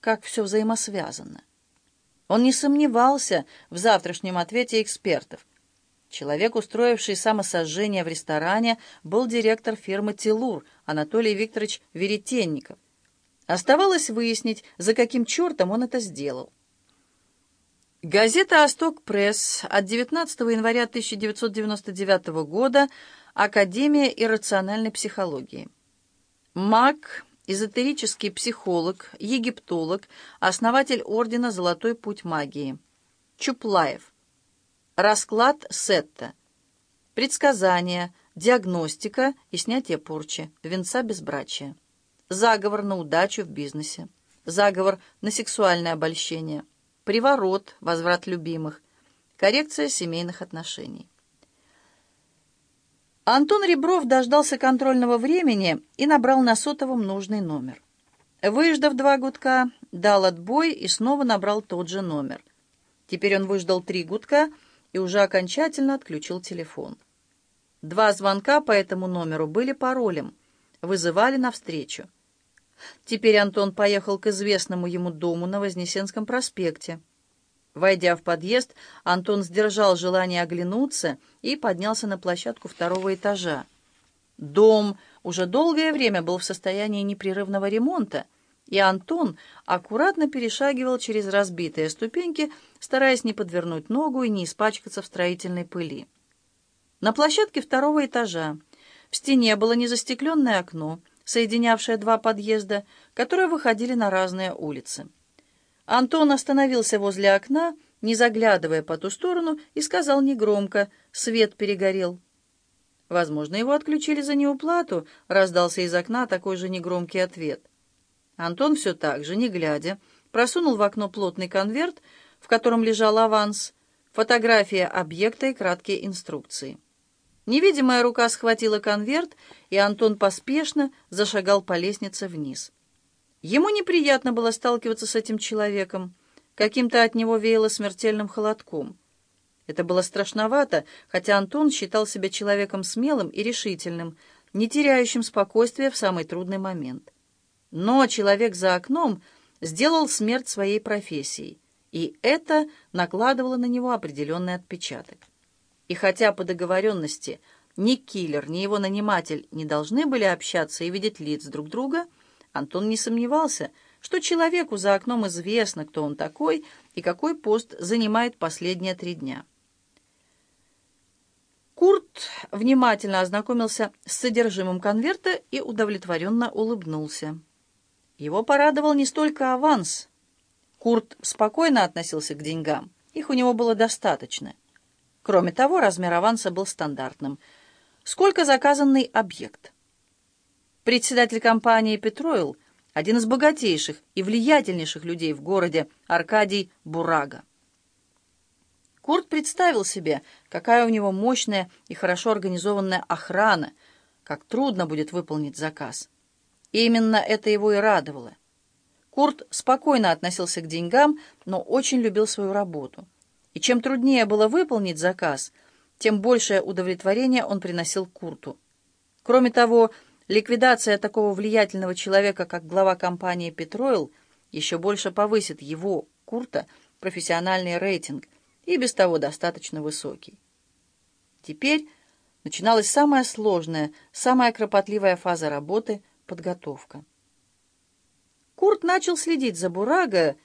как все взаимосвязано. Он не сомневался в завтрашнем ответе экспертов. Человек, устроивший самосожжение в ресторане, был директор фирмы «Телур» Анатолий Викторович Веретенников. Оставалось выяснить, за каким чертом он это сделал. Газета «Осток Пресс» от 19 января 1999 года «Академия иррациональной психологии». Мак, эзотерический психолог, египтолог, основатель ордена «Золотой путь магии». Чуплаев. Расклад Сетта. Предсказания, диагностика и снятие порчи, венца безбрачия. Заговор на удачу в бизнесе. Заговор на сексуальное обольщение. Приворот, возврат любимых. Коррекция семейных отношений. Антон Ребров дождался контрольного времени и набрал на сотовом нужный номер. Выждав два гудка, дал отбой и снова набрал тот же номер. Теперь он выждал три гудка и уже окончательно отключил телефон. Два звонка по этому номеру были паролем, вызывали навстречу. Теперь Антон поехал к известному ему дому на Вознесенском проспекте. Войдя в подъезд, Антон сдержал желание оглянуться и поднялся на площадку второго этажа. Дом уже долгое время был в состоянии непрерывного ремонта, и Антон аккуратно перешагивал через разбитые ступеньки, стараясь не подвернуть ногу и не испачкаться в строительной пыли. На площадке второго этажа в стене было незастекленное окно, соединявшее два подъезда, которые выходили на разные улицы. Антон остановился возле окна, не заглядывая по ту сторону, и сказал негромко «Свет перегорел». «Возможно, его отключили за неуплату», — раздался из окна такой же негромкий ответ. Антон все так же, не глядя, просунул в окно плотный конверт, в котором лежал аванс, фотография объекта и краткие инструкции. Невидимая рука схватила конверт, и Антон поспешно зашагал по лестнице вниз. Ему неприятно было сталкиваться с этим человеком. Каким-то от него веяло смертельным холодком. Это было страшновато, хотя Антон считал себя человеком смелым и решительным, не теряющим спокойствия в самый трудный момент. Но человек за окном сделал смерть своей профессией, и это накладывало на него определенный отпечаток. И хотя по договоренности ни киллер, ни его наниматель не должны были общаться и видеть лиц друг друга, Антон не сомневался, что человеку за окном известно, кто он такой и какой пост занимает последние три дня. Курт внимательно ознакомился с содержимым конверта и удовлетворенно улыбнулся. Его порадовал не столько аванс. Курт спокойно относился к деньгам, их у него было достаточно. Кроме того, размер аванса был стандартным. Сколько заказанный объект? Председатель компании «Петроил» — один из богатейших и влиятельнейших людей в городе, Аркадий Бурага. Курт представил себе, какая у него мощная и хорошо организованная охрана, как трудно будет выполнить заказ. И именно это его и радовало. Курт спокойно относился к деньгам, но очень любил свою работу. И чем труднее было выполнить заказ, тем большее удовлетворение он приносил Курту. Кроме того, Ликвидация такого влиятельного человека, как глава компании «Петроил», еще больше повысит его, Курта, профессиональный рейтинг, и без того достаточно высокий. Теперь начиналась самая сложная, самая кропотливая фаза работы — подготовка. Курт начал следить за Бурага